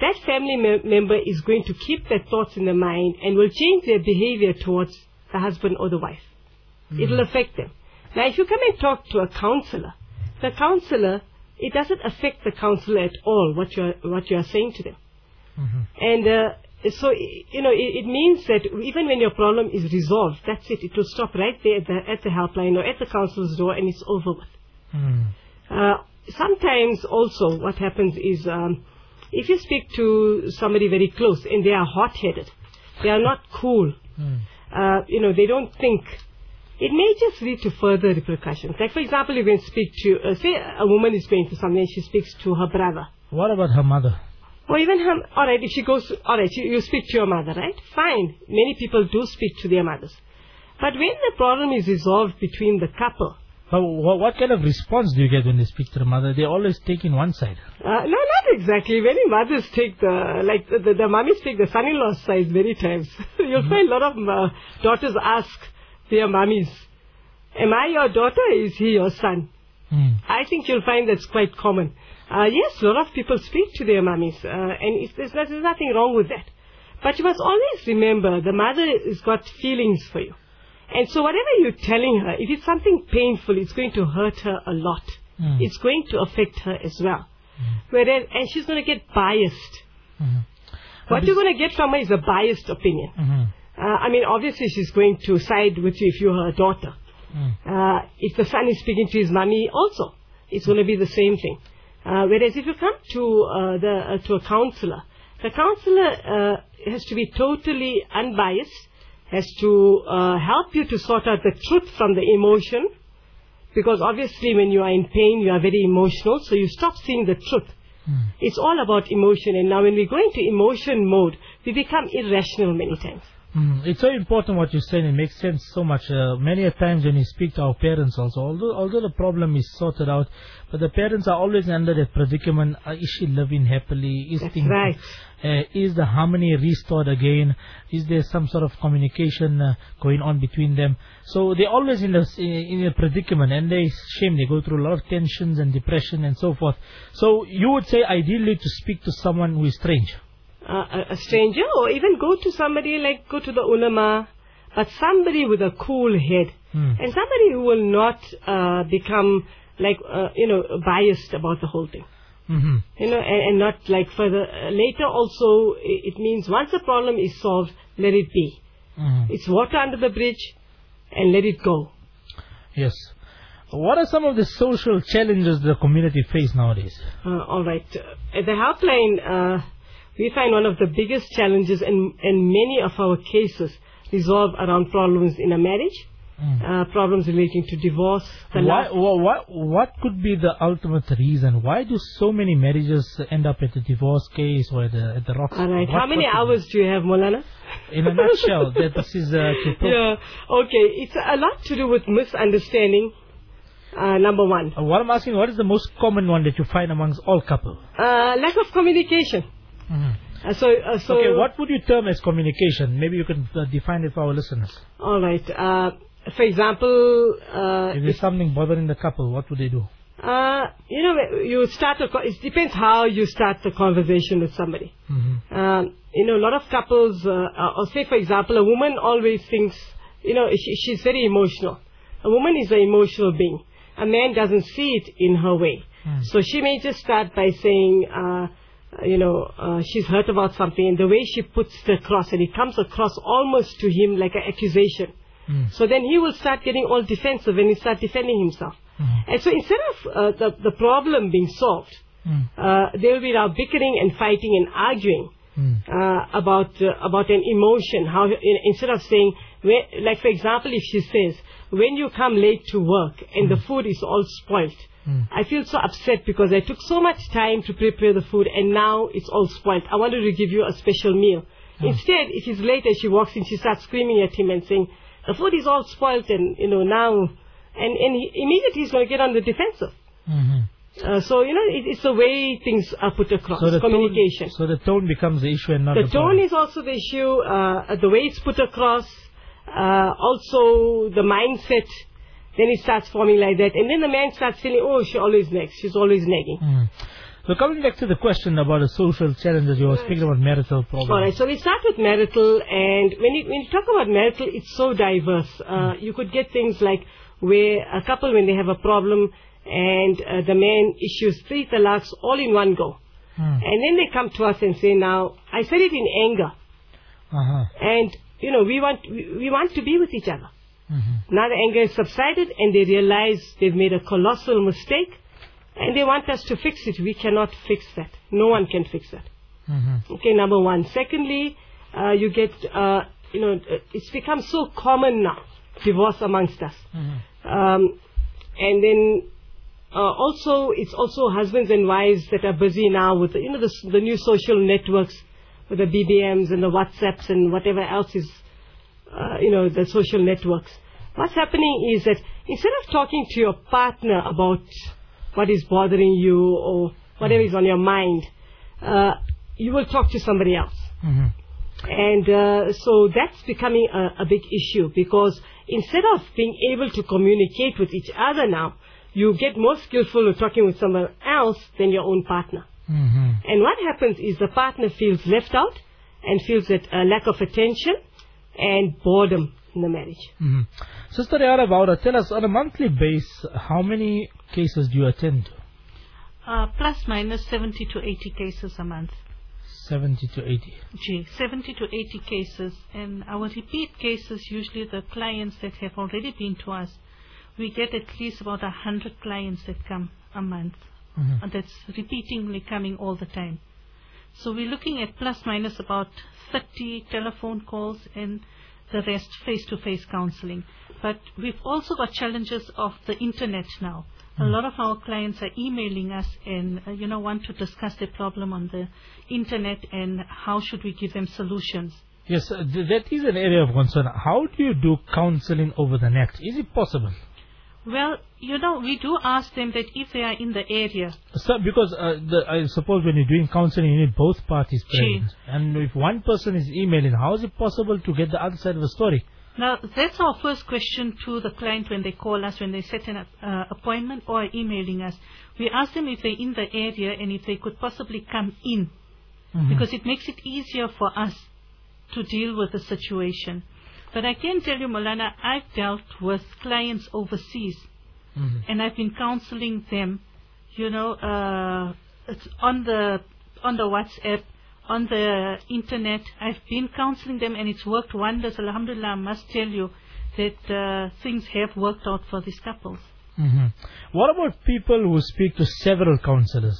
that family me- member is going to keep their thoughts in their mind and will change their behavior towards the husband or the wife. It'll affect them. Now, if you come and talk to a counselor, the counselor, it doesn't affect the counselor at all what you are, what you are saying to them. And uh, so, you know, it, it means that even when your problem is resolved, that's it. It will stop right there at the, at the helpline or at the counselor's door and it's over with. Mm. Uh, sometimes also what happens is um, if you speak to somebody very close and they are hot-headed, they are not cool, Mm. uh, you know, they don't think, it may just lead to further repercussions. Like for example, you can speak to, uh, say a woman is going through something and she speaks to her brother. What about her mother? Or even her, alright, if she goes, alright, you, you speak to your mother, right? Fine. Many people do speak to their mothers. But when the problem is resolved between the couple, But what, what kind of response do you get when they speak to the mother? They always take in one side. Uh, no, not exactly. Many mothers take the, like, the, the, the mummies take the son-in-law's side many times. You'll find a lot of uh, daughters ask their mummies, am I your daughter is he your son? Mm. I think you'll find that's quite common. Uh, yes, a lot of people speak to their mummies, uh, and it's, there's, there's nothing wrong with that. But you must always remember, the mother has got feelings for you. And so whatever you're telling her, if it's something painful, it's going to hurt her a lot. Mm. It's going to affect her as well. Whereas, and she's going to get biased. Mhm. What you're going to get from her is a biased opinion. Mhm. Uh, I mean, obviously she's going to side with you if you're her daughter. Mm. Uh, if the son is speaking to his mommy, also, it's going to be the same thing. Uh, whereas if you come to uh, the uh, to a counselor, the counselor uh, has to be totally unbiased, has to uh, help you to sort out the truth from the emotion, because obviously when you are in pain, you are very emotional, so you stop seeing the truth. Mm. It's all about emotion, and now when we go into emotion mode, we become irrational many times. Mm, it's so important what you said. It makes sense so much. Uh, many a times when we speak to our parents also, although although the problem is sorted out, but the parents are always under that predicament. Uh, is she living happily? Is That's things, right. uh, is the harmony restored again? Is there some sort of communication uh, going on between them? So they're always in a in a predicament, and they shame. They go through a lot of tensions and depression and so forth. So you would say ideally to speak to someone who is strange. Uh, a, stranger or even go to somebody like go to the ulama, but somebody with a cool head Hmm. and somebody who will not uh, become like uh, you know biased about the whole thing. hmm You know, and, and not like further. Uh, later also, it means once a problem is solved, let it be. hmm It's water under the bridge, and let it go. Yes. What are some of the social challenges the community face nowadays? Uh, all right. Uh, the helpline, uh, we find one of the biggest challenges, in, and many of our cases resolve around problems in a marriage, uh, problems relating to divorce. Why, what, what could be the ultimate reason? Why do so many marriages end up at the divorce case or at the, at the rocks? all right. What- How many hours do you have, Molana? In a nutshell, that this is uh, yeah. Okay. It's a lot to do with misunderstanding. Uh, number one, Uh, what I'm asking, what is the most common one that you find amongst all couples? uh, lack of communication. Uh, so, uh, so okay, what would you term as communication? Maybe you can uh, define it for our listeners. All right. Uh, for example, uh, If there's something bothering the couple, what would they do? Uh, you know, you start a, co- it depends how you start the conversation with somebody. Mm-hmm. Um, you know, a lot of couples, or say for example, a woman always thinks, you know, she, she's very emotional. A woman is an emotional being. A man doesn't see it in her way. So she may just start by saying, uh, you know, uh, she's hurt about something, and the way she puts it across, and it comes across almost to him like an accusation. So then he will start getting all defensive and he start defending himself. And so instead of uh, the, the problem being solved, uh, there will be now bickering and fighting and arguing. uh, about uh, about an emotion. How in, instead of saying, where, like for example, if she says, when you come late to work and the food is all spoilt, I feel so upset because I took so much time to prepare the food and now it's all spoilt. I wanted to give you a special meal. Instead, it is late and she walks in, she starts screaming at him and saying, the food is all spoilt and, you know, now, and, and he, immediately he's going to get on the defensive. Uh, so, you know, it, it's the way things are put across, So the communication. Tone, so the tone becomes the issue and not The the, tone problem. is also the issue, uh, the way it's put across, uh, also the mindset, then it starts forming like that. And then the man starts feeling, oh, she always nags, she's always nagging. Mm. So coming back to the question about the social challenges, you were speaking about marital problems. Alright, so we start with marital, and when you, when you talk about marital, it's so diverse. Uh, you could get things like where a couple, when they have a problem, and uh, the man issues three talaqs all in one go. And then they come to us and say, now, I said it in anger, Uh-huh. and, you know, we want, we, we want to be with each other. Now the anger is subsided, and they realize they've made a colossal mistake, and they want us to fix it. We cannot fix that. No one can fix that. Mm-hmm. Okay, number one. Secondly, uh, you get, uh, you know, uh, it's become so common now, divorce amongst us. Um, and then uh, also, it's also husbands and wives that are busy now with, the, you know, the, the new social networks, with the BBMs and the WhatsApps and whatever else is, uh, you know, the social networks. What's happening is that instead of talking to your partner about what is bothering you or whatever is on your mind, uh, you will talk to somebody else. Mm-hmm. And uh, so that's becoming a, a big issue because instead of being able to communicate with each other now, you get more skillful with talking with someone else than your own partner. Mm-hmm. And what happens is the partner feels left out and feels that uh, lack of attention and boredom in the marriage. Mm-hmm. Sister Rehana Vauda, tell us on a monthly base, how many cases do you attend? Uh, plus minus 70 to 80 cases a month. 70 to 80. Gee, 70 to 80 cases. And our repeat cases, usually the clients that have already been to us, we get at least about 100 clients that come a month. Mhm. And that's repeatingly coming all the time. So we're looking at plus minus about 30 telephone calls and the rest face-to-face counseling. But we've also got challenges of the internet now. A lot of our clients are emailing us and, uh, you know, want to discuss their problem on the internet and how should we give them solutions. Yes, uh, th- that is an area of concern. How do you do counseling over the net? Is it possible? Well, you know, we do ask them that if they are in the area, So, because uh, the, I suppose when you're doing counseling, you need both parties present. And if one person is emailing, how is it possible to get the other side of the story? Now, that's our first question to the client when they call us, when they set an uh, appointment or emailing us. We ask them if they're in the area and if they could possibly come in, Mhm. because it makes it easier for us to deal with the situation. But I can tell you, Molana, I've dealt with clients overseas, Mhm. and I've been counseling them, you know, uh, it's on the on the WhatsApp, on the internet. I've been counseling them, and it's worked wonders. Alhamdulillah, I must tell you that uh, things have worked out for these couples. Mhm. What about people who speak to several counselors?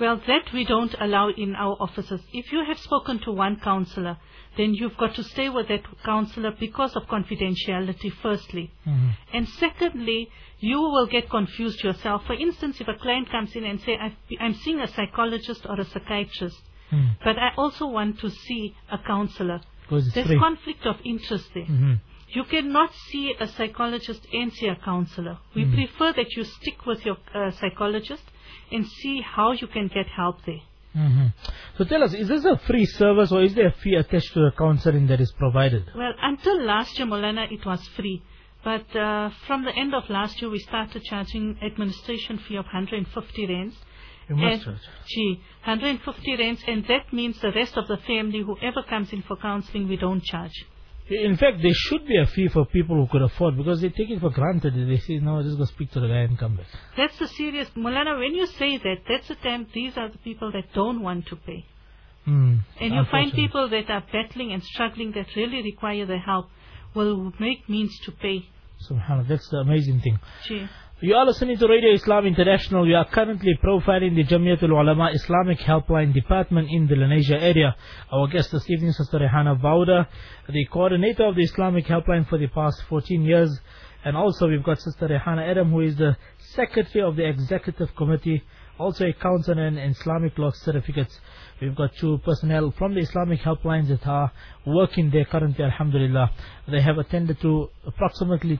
Well, that we don't allow in our offices. If you have spoken to one counselor, then you've got to stay with that counselor because of confidentiality, firstly. Mhm. And secondly, you will get confused yourself. For instance, if a client comes in and say, I'm seeing a psychologist or a psychiatrist, Mhm. but I also want to see a counselor. There's free. conflict of interest there. Mhm. You cannot see a psychologist and see a counselor. We Mhm. prefer that you stick with your uh, psychologist and see how you can get help there. Mhm. So tell us, is this a free service or is there a fee attached to the counseling that is provided? Well, until last year, Molana, it was free. But uh, from the end of last year, we started charging administration fee of 150 rands. You must And-. Gee, 150 rands, and that means the rest of the family, whoever comes in for counseling, we don't charge. In fact, there should be a fee for people who could afford because they take it for granted. They say, no, I just go speak to the guy and come back. That's the serious, Mulana, when you say that, that's the time these are the people that don't want to pay. Hmm. And you find people that are battling and struggling that really require the help will make means to pay. Subhanallah, that's the amazing thing. Gee. You are listening to Radio Islam International. We are currently profiling the Jamiatul Ulama Islamic Helpline Department in the Lenasia area. Our guest this evening, Sister Rehana Vauda, the coordinator of the Islamic Helpline for the past 14 years. And also we've got Sister Rehana Adam, who is the secretary of the executive committee, also a counselor in Islamic law certificates. We've got two personnel from the Islamic helplines that are working there currently, alhamdulillah. They have attended to approximately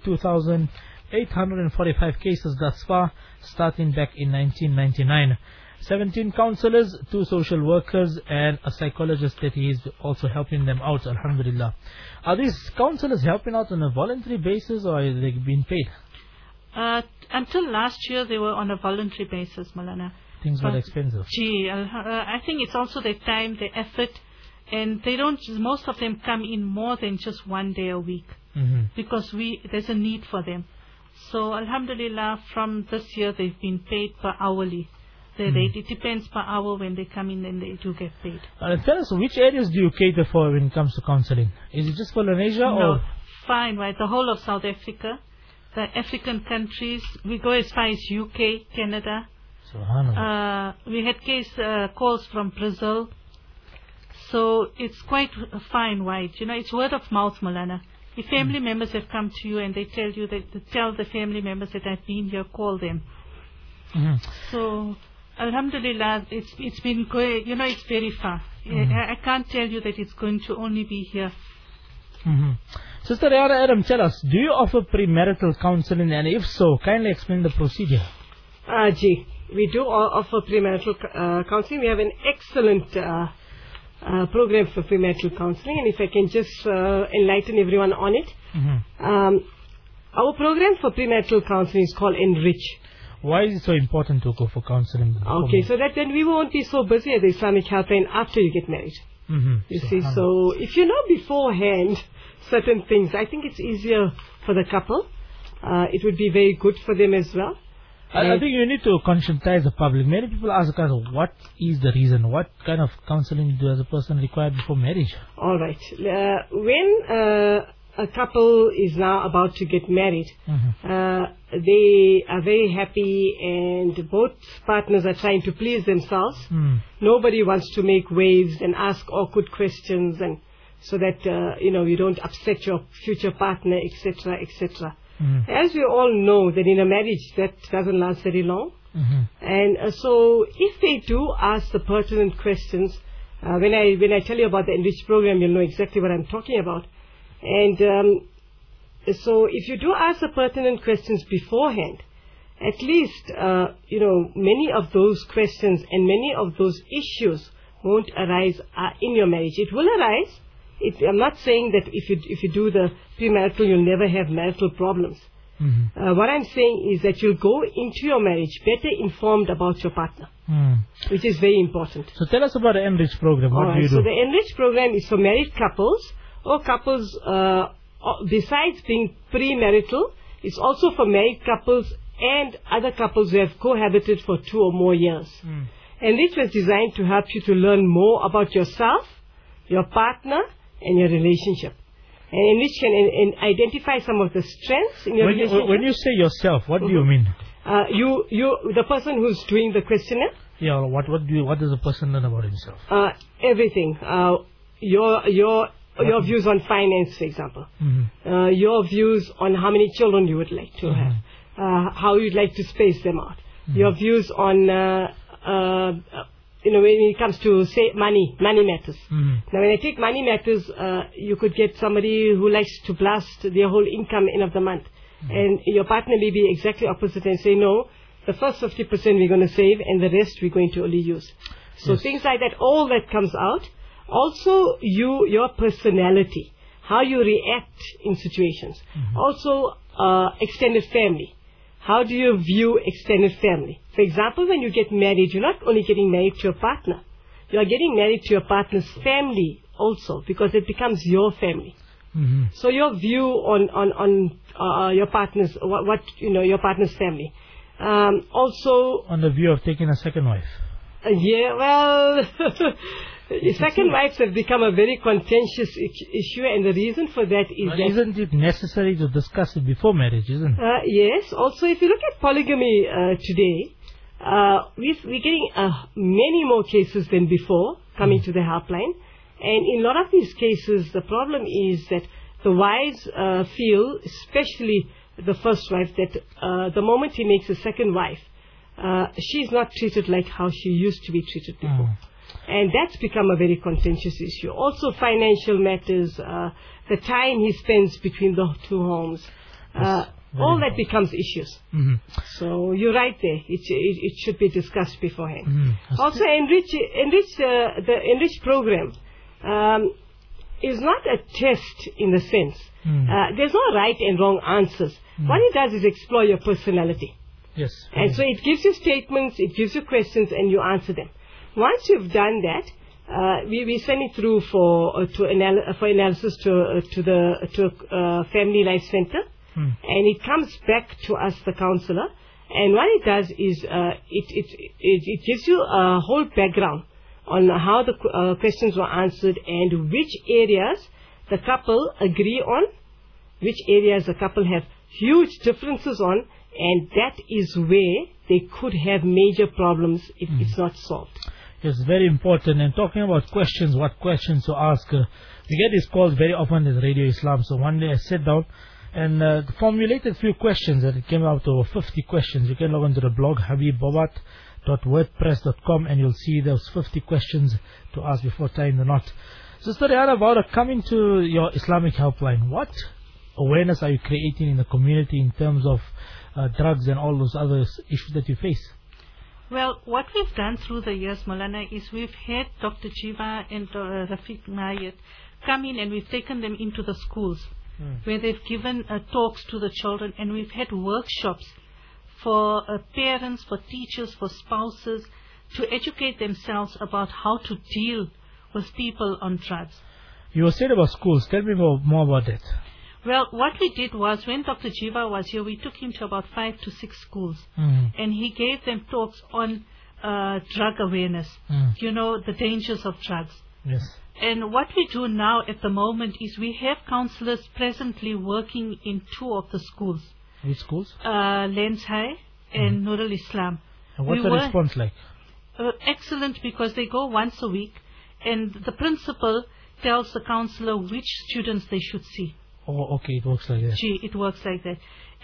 2,845 cases thus far, starting back in 1999. 17 counselors, two social workers, and a psychologist that he is also helping them out, alhamdulillah. Are these counselors helping out on a voluntary basis or are they being paid? Uh, until last year, they were on a voluntary basis, Malana. Things got expensive. Gee, uh, I think it's also their time, their effort, and they don't. Most of them come in more than just one day a week hmm because we there's a need for them. So Alhamdulillah, from this year they've been paid per hourly. The Hmm. rate it depends per hour when they come in, and they do get paid. Uh, tell us, which areas do you cater for when it comes to counseling? Is it just for Lenasia No, or? fine, right? The whole of South Africa, the African countries. We go as far as UK, Canada. Subhanallah. Uh, we had case uh, calls from Brazil. So it's quite fine wide. You know, it's word of mouth, Malana. If family members have come to you and they tell you that tell the family members that I've been here, call them. Mhm. So Alhamdulillah, it's it's been great. You know, it's very far. Mhm. I, I can't tell you that it's going to only be here. hmm Sister Rehana Adam, tell us, do you offer premarital counseling and if so, kindly explain the procedure. Uh, G, we do offer premarital uh, counseling. We have an excellent uh, uh, program for premarital counseling, and if I can just uh, enlighten everyone on it, hmm um, our program for premarital counseling is called Enrich. Why is it so important to go for counseling? Okay, so that then we won't be so busy at the Islamic helpline after you get married. hmm You see, so if you know beforehand certain things, I think it's easier for the couple. Uh, it would be very good for them as well. I, I think you need to conscientize the public. Many people ask us, what is the reason? What kind of counseling does a person require before marriage? All right. Uh, when uh, a couple is now about to get married, Mhm. uh, they are very happy and both partners are trying to please themselves. Mm. Nobody wants to make waves and ask awkward questions and so that, uh, you know, you don't upset your future partner, etc., etc. Mhm. As we all know that in a marriage that doesn't last very long. Mhm. And uh, so if they do ask the pertinent questions, uh, when I when I tell you about the enriched program, you'll know exactly what I'm talking about. And um, so if you do ask the pertinent questions beforehand, at least, uh, you know, many of those questions and many of those issues won't arise uh, in your marriage. It will arise. It, I'm not saying that if you if you do the premarital, you'll never have marital problems. Mhm. Uh, what I'm saying is that you'll go into your marriage better informed about your partner, Mm. which is very important. So tell us about the Enrich program. What do you so do? the Enrich program is for married couples or couples, uh, besides being premarital, it's also for married couples and other couples who have cohabited for two or more years. Mm. Enrich was designed to help you to learn more about yourself, your partner, and your relationship. And in which can in, in identify some of the strengths in your When you, relationship. when you say yourself, what do you Mhm. mean? uh, you, you, the person who's doing the questionnaire, Yeah, what what do you, what does the person learn about himself? uh, everything. Uh, your, your, your views on finance, for example. Mhm. Uh, your views on how many children you would like to have. Uh, how you'd like to space them out. Your views on, uh, you know, when it comes to say money, money matters. Mhm. Now, when I take money matters, uh, you could get somebody who likes to blast their whole income end of the month. And your partner may be exactly opposite and say, no, the first 50% we're going to save and the rest we're going to only use. So Yes. things like that, all that comes out. Also, you, your personality, how you react in situations. Also, uh, extended family. How do you view extended family? For example, when you get married, you're not only getting married to your partner, you are getting married to your partner's family also, because it becomes your family. Mhm. So your view on on on uh, your partner's what, what you know your partner's family. Um, also, On the view of taking a second wife. uh, yeah, well, Second wives have become a very contentious i- issue, and the reason for that is But that isn't it necessary to discuss it before marriage, isn't it? Uh, yes. Also, if you look at polygamy uh, today, uh, we, we're getting uh, many more cases than before coming to the helpline. And in a lot of these cases, the problem is that the wives uh, feel, especially the first wife, that uh, the moment he makes a second wife, uh, she's not treated like how she used to be treated before. And that's become a very contentious issue. Also financial matters, uh, the time he spends between the two homes, uh, all that becomes issues. hmm So you're right there. It, it, it should be discussed beforehand. Mhm. Also, enrich, enrich uh, the enrich program um, is not a test in the sense. Mm. Uh, there's no right and wrong answers. What it does is explore your personality. Yes. And so it gives you statements, it gives you questions, and you answer them. Once you've done that, uh, we, we send it through for uh, to anal- uh, for analysis to uh, to the to uh, Family Life Center, Hmm. and it comes back to us, the counselor. And what it does is uh, it, it it it gives you a whole background on how the uh, questions were answered and which areas the couple agree on, which areas the couple have huge differences on, and that is where they could have major problems if it's not solved. Yes, very important. And talking about questions, what questions to ask. Uh, we get these calls very often at Radio Islam. So one day I sat down and uh, formulated a few questions and it came out to over 50 questions. You can log onto the blog habibbabat.wordpress.com and you'll see those 50 questions to ask before tying the knot. Sister Rehana, uh, coming to your Islamic helpline, what awareness are you creating in the community in terms of uh, drugs and all those other issues that you face? Well, what we've done through the years, Molana, is we've had Dr. Jiva and uh, Rafiq Mayat come in and we've taken them into the schools where they've given uh, talks to the children and we've had workshops for uh, parents, for teachers, for spouses to educate themselves about how to deal with people on drugs. You were saying about schools. Tell me more, more about that. Well, what we did was when Dr. Jiva was here, we took him to about five to six schools Mhm. and he gave them talks on uh, drug awareness, Mm. you know, the dangers of drugs. Yes. And what we do now at the moment is we have counselors presently working in two of the schools, Which schools? uh, Lens High and Nurul Islam. And what's We the response like? Uh, excellent because they go once a week and the principal tells the counselor which students they should see. Oh, okay, it works like that. Gee, it works like that.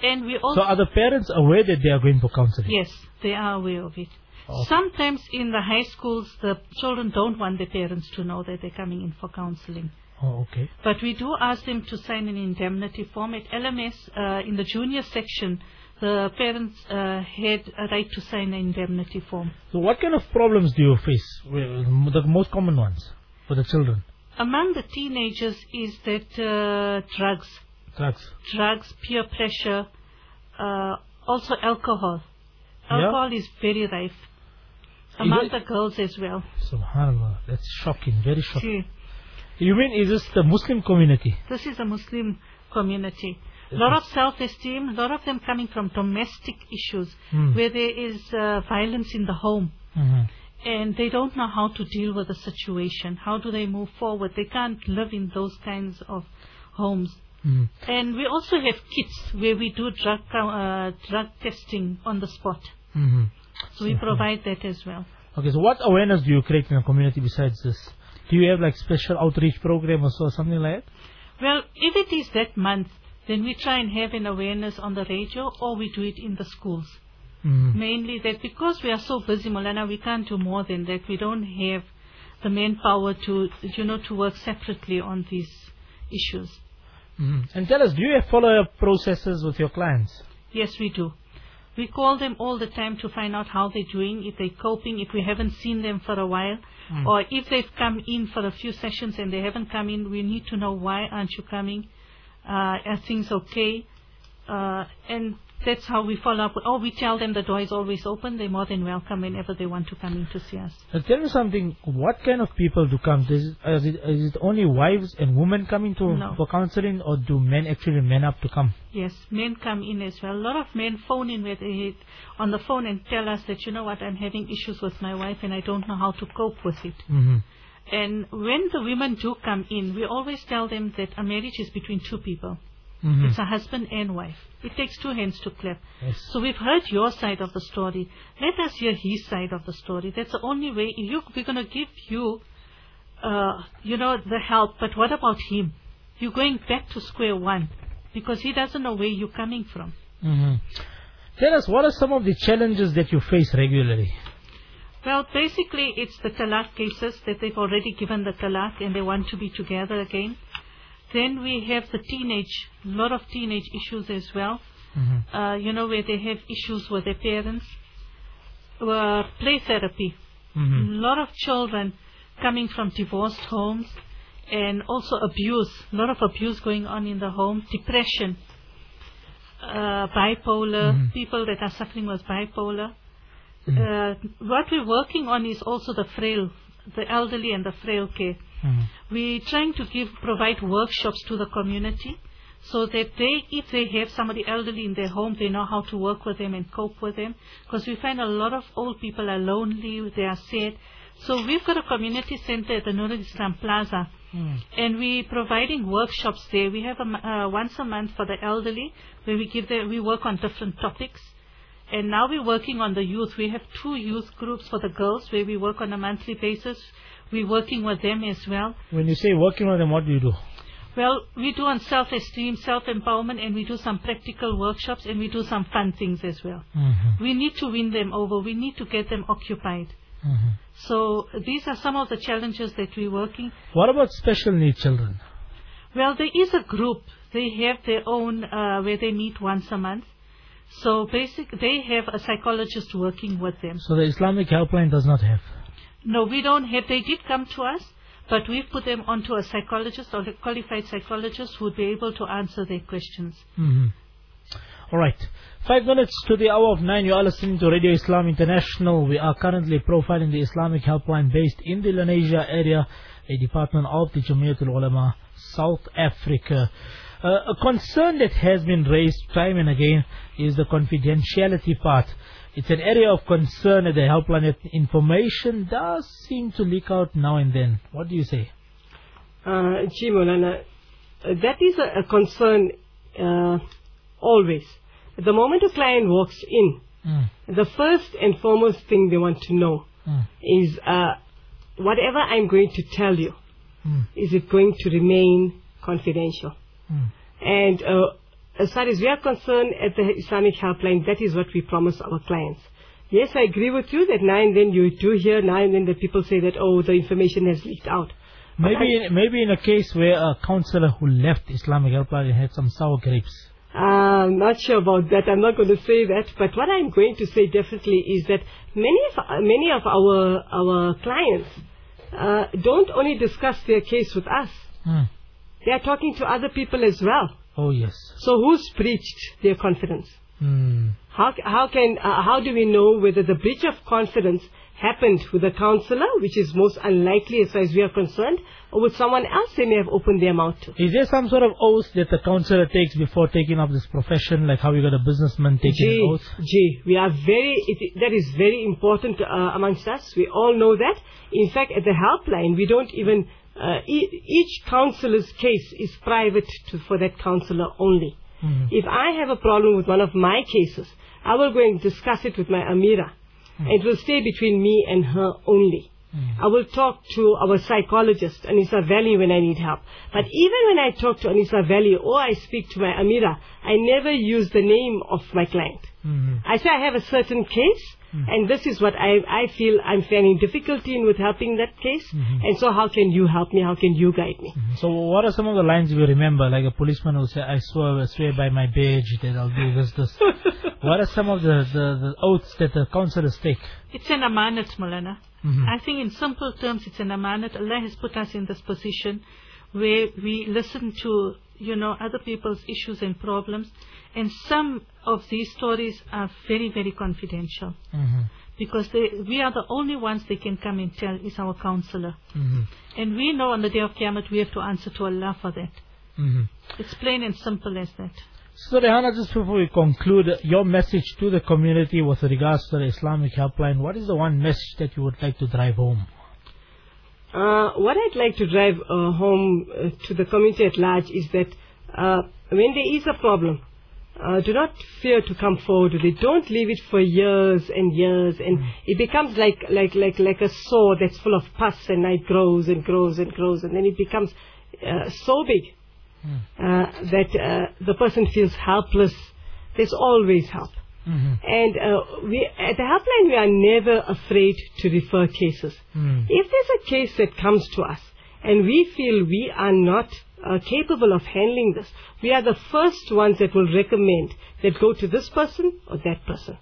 And we also So are the parents aware that they are going for counseling? Yes, they are aware of it. Okay. Sometimes in the high schools, the children don't want their parents to know that they're coming in for counseling. Oh, okay. But we do ask them to sign an indemnity form. At LMS, uh, in the junior section, the parents uh, had a right to sign an indemnity form. So what kind of problems do you face? Well, the most common ones for the children? Among the teenagers is that uh, drugs, Drugs. drugs, peer pressure, uh, also alcohol. Yeah? Alcohol is very rife among the girls as well. Subhanallah. That's shocking. Very shocking. See, You mean is this the Muslim community? This is a Muslim community. A lot of self-esteem, a lot of them coming from domestic issues Hmm. where there is uh, violence in the home Mhm. And they don't know how to deal with the situation. How do they move forward? They can't live in those kinds of homes. Mhm. And we also have kits where we do drug, uh, drug testing on the spot. Mhm. So we provide that as well. Okay, so what awareness do you create in the community besides this? Do you have like special outreach program or so, something like that? Well, if it is that month, then we try and have an awareness on the radio or we do it in the schools. Mhm. Mainly that because we are so busy, Molana, we can't do more than that. We don't have the manpower to, you know, to work separately on these issues. Mhm. And tell us, do you have follow-up processes with your clients? Yes, we do. We call them all the time to find out how they're doing, if they're coping, if we haven't seen them for a while, Mm. or if they've come in for a few sessions and they haven't come in, we need to know why aren't you coming? Uh, are things okay? Uh, and that's how we follow up. Or we tell them the door is always open. They're more than welcome whenever they want to come in to see us. Uh, tell me something, what kind of people do come? Is, is, it, is it only wives and women coming to No. for counseling or do men actually man up to come? Yes, men come in as well. A lot of men phone in with it on the phone and tell us that you know what, I'm having issues with my wife and I don't know how to cope with it. Mhm. And when the women do come in, we always tell them that a marriage is between two people. Mhm. It's a husband and wife. It takes two hands to clap. Yes. So we've heard your side of the story. Let us hear his side of the story. That's the only way. You, we're going to give you, uh, you know, the help. But what about him? You're going back to square one because he doesn't know where you're coming from. Mhm. Tell us, what are some of the challenges that you face regularly? Well, basically, it's the talaq cases that they've already given the talaq and they want to be together again. Then we have the teenage, a lot of teenage issues as well. Mhm. Uh, you know, where they have issues with their parents. Uh, play therapy. Mhm. A lot of children coming from divorced homes and also abuse. A lot of abuse going on in the home. Depression. Uh, bipolar. Mhm. People that are suffering with bipolar. Mhm. Uh, what we're working on is also the frail, the elderly and the frail care. Mhm. We're trying to give, provide workshops to the community so that they, if they have somebody elderly in their home, they know how to work with them and cope with them. Because we find a lot of old people are lonely, they are sad. So we've got a community center at the Nurul Islam Plaza. Mm. And we're providing workshops there. We have a, uh, once a month for the elderly, where we give them, we work on different topics. And now we're working on the youth. We have two youth groups for the girls, where we work on a monthly basis. We're working with them as well. When you say working with them, what do you do? Well, we do on self-esteem, self-empowerment, and we do some practical workshops, and we do some fun things as well. Mhm. We need to win them over. We need to get them occupied. Mhm. So these are some of the challenges that we're working. What about special needs children? Well, there is a group. They have their own uh, where they meet once a month. So basic, they have a psychologist working with them. So the Islamic helpline does not have. No, we don't have. They did come to us, but we've put them onto a psychologist or a qualified psychologist who would be able to answer their questions. Mhm. All right. Five minutes to the hour of nine. You are listening to Radio Islam International. We are currently profiling the Islamic helpline based in the Lenasia area, a department of the Jamiatul Ulama, South Africa. Uh, a concern that has been raised time and again is the confidentiality part. It's an area of concern at the helpline that information does seem to leak out now and then. What do you say? Uh, gee, Maulana, uh, that is a, a concern uh, always. The moment a client walks in, Mm, the first and foremost thing they want to know mm, is uh, whatever I'm going to tell you, mm, is it going to remain confidential? mm. And uh, as far as we are concerned at the Islamic Helpline, that is what we promise our clients. Yes, I agree with you that now and then you do hear now and then that people say that, oh, the information has leaked out. Maybe in, maybe in a case where a counselor who left Islamic helpline had some sour grapes. I'm not sure about that. I'm not going to say that. But what I'm going to say definitely is that many of many of our our clients uh, don't only discuss their case with us. Mm. They are talking to other people as well. Oh yes. So who's breached their confidence? Mm. How how can uh, how do we know whether the breach of confidence happened with a counselor, which is most unlikely as far as we are concerned, or with someone else they may have opened their mouth to? Is there some sort of oath that the counselor takes before taking up this profession, like how you got a businessman taking an Gee, oath? gee, we are very, it, that is very important uh, amongst us. We all know that. In fact, at the helpline, we don't even, uh, e- each counselor's case is private to, for that counselor only. Mhm. If I have a problem with one of my cases, I will go and discuss it with my Amira. And it will stay between me and her only. I will talk to our psychologist, Anissa Valley, when I need help. But even when I talk to Anissa Valley or I speak to my Amira, I never use the name of my client. Mhm. I say I have a certain case, Hmm. and this is what I, I feel I'm finding difficulty in with helping that case. Hmm. And so how can you help me? How can you guide me? Hmm. So what are some of the lines you remember? Like a policeman will say, I swear, I swear by my badge that I'll do this, this. what are some of the, the, the oaths that the counselors take? It's an amanat, Mulana. Mhm. I think in simple terms, it's an amanat. Allah has put us in this position where we listen to, you know, other people's issues and problems. And some of these stories are very, very confidential. Mhm. Because they, we are the only ones they can come and tell is our counselor. Mhm. And we know on the day of Qiyamah we have to answer to Allah for that. Mhm. It's plain and simple as that. So Rehana, just before we conclude, your message to the community with regards to the Islamic helpline, what is the one message that you would like to drive home? Uh, what I'd like to drive uh, home uh, to the community at large is that uh, when there is a problem, uh, do not fear to come forward with it. Don't leave it for years and years, and it becomes like like like like a sore that's full of pus, and it grows and grows and grows, and then it becomes uh, so big uh, that uh, the person feels helpless. There's always help. And uh, we, at the helpline, we are never afraid to refer cases. If there's a case that comes to us and we feel we are not uh, capable of handling this, we are the first ones that will recommend that go to this person or that person.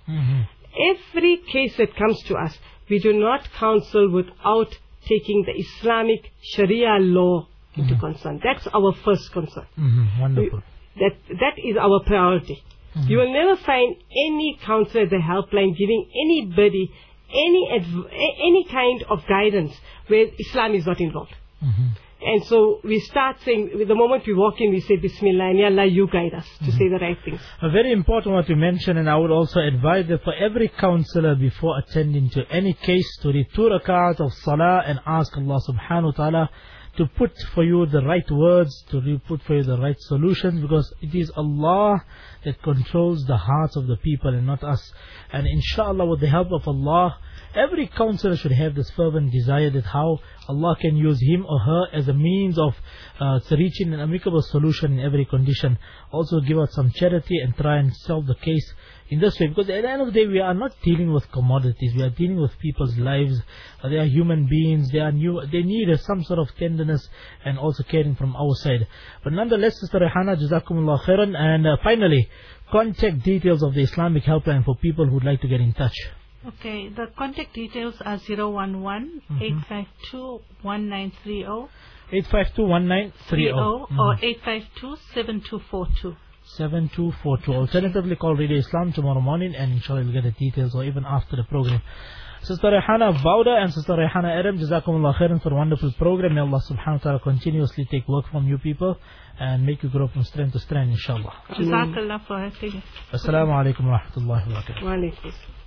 Every case that comes to us, we do not counsel without taking the Islamic Sharia law into concern. That's our first concern. Mhm, Wonderful. That that is our priority. Mm-hmm. You will never find any counselor at the helpline giving anybody any adv- any kind of guidance where Islam is not involved. Mm-hmm. And so we start saying, the moment we walk in, we say Bismillah, and Ya Allah, you guide us to mm-hmm. say the right things. A very important what you mentioned, and I would also advise that for every counselor before attending to any case to read two rakat of salah and ask Allah subhanahu wa ta'ala to put for you the right words, to put for you the right solutions, because it is Allah that controls the hearts of the people and not us. And inshallah, with the help of Allah, every counselor should have this fervent desire that how Allah can use him or her as a means of uh, reaching an amicable solution in every condition. Also give out some charity and try and solve the case in this way. Because at the end of the day, we are not dealing with commodities. We are dealing with people's lives. They are human beings. They are new. They need some sort of tenderness and also caring from our side. But nonetheless, Sister Rehana, Jazakumullah khairan. And uh, finally, contact details of the Islamic helpline for people who would like to get in touch. Okay, the contact details are 011 852 1930 852-1930. or 852 7242. 7242. Alternatively, call Radio Islam tomorrow morning and inshallah you'll get the details or even after the program. Sister Rehana Vauda and Sister Rehana Adam, Jazakumullah khairan for a wonderful program. May Allah subhanahu wa ta'ala continuously take work from you people and make you grow from strength to strength, inshallah. Jazakallah for having us. Assalamu alaikum wa rahmatullahi wa barakatuh. Wa alaikum.